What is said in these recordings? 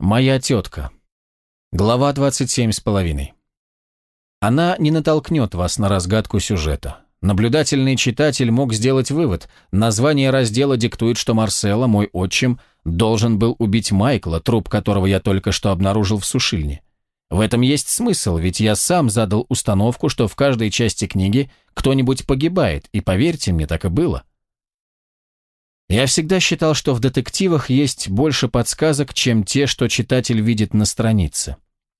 Моя тетка. Глава 27 с половиной. Она не натолкнет вас на разгадку сюжета. Наблюдательный читатель мог сделать вывод. Название раздела диктует, что Марсело, мой отчим, должен был убить Майкла, труп которого я только что обнаружил в сушильне. В этом есть смысл, ведь я сам задал установку, что в каждой части книги кто-нибудь погибает, и поверьте мне, так и было. Я всегда считал, что в детективах есть больше подсказок, чем те, что читатель видит на странице.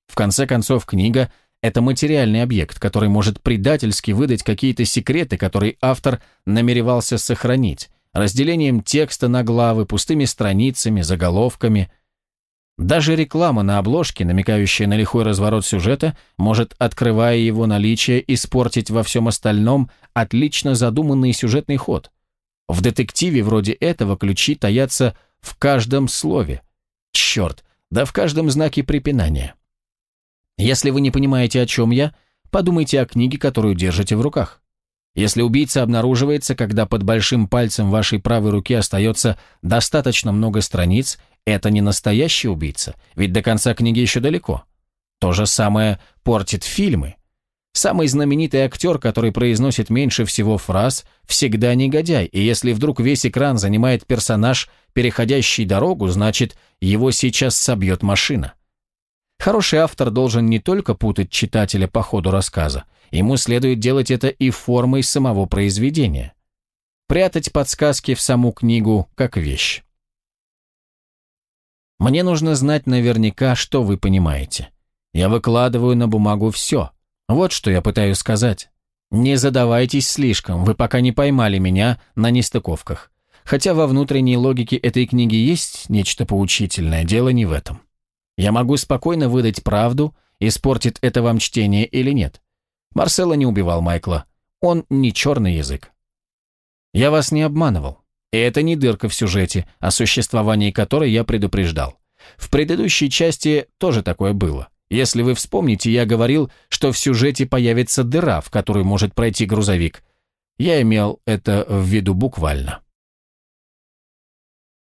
В конце концов, книга – это материальный объект, который может предательски выдать какие-то секреты, которые автор намеревался сохранить, разделением текста на главы, пустыми страницами, заголовками. Даже реклама на обложке, намекающая на лихой разворот сюжета, может, открывая его наличие, испортить во всем остальном отлично задуманный сюжетный ход – в детективе вроде этого ключи таятся в каждом слове. Черт, да в каждом знаке препинания. Если вы не понимаете, о чем я, подумайте о книге, которую держите в руках. Если убийца обнаруживается, когда под большим пальцем вашей правой руки остается достаточно много страниц, это не настоящий убийца, ведь до конца книги еще далеко. То же самое портит фильмы, Самый знаменитый актер, который произносит меньше всего фраз, всегда негодяй, и если вдруг весь экран занимает персонаж, переходящий дорогу, значит, его сейчас собьет машина. Хороший автор должен не только путать читателя по ходу рассказа, ему следует делать это и формой самого произведения. Прятать подсказки в саму книгу как вещь. Мне нужно знать наверняка, что вы понимаете. Я выкладываю на бумагу все – вот что я пытаюсь сказать. Не задавайтесь слишком, вы пока не поймали меня на нестыковках. Хотя во внутренней логике этой книги есть нечто поучительное, дело не в этом. Я могу спокойно выдать правду, испортит это вам чтение или нет. Марсело не убивал Майкла. Он не черный язык. Я вас не обманывал. И это не дырка в сюжете, о существовании которой я предупреждал. В предыдущей части тоже такое было. Если вы вспомните, я говорил, что в сюжете появится дыра, в которую может пройти грузовик. Я имел это в виду буквально.